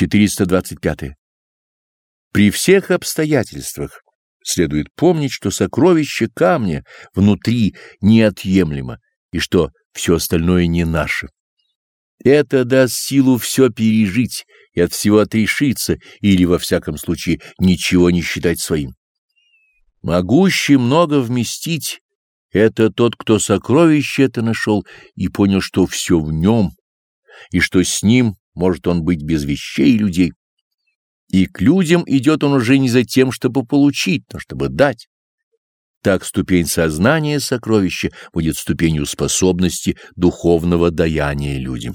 425. При всех обстоятельствах следует помнить, что сокровище камня внутри неотъемлемо и что все остальное не наше. Это даст силу все пережить и от всего отрешиться или, во всяком случае, ничего не считать своим. Могущий много вместить — это тот, кто сокровище это нашел и понял, что все в нем, и что с ним может он быть без вещей и людей. И к людям идет он уже не за тем, чтобы получить, но чтобы дать. Так ступень сознания сокровища будет ступенью способности духовного даяния людям.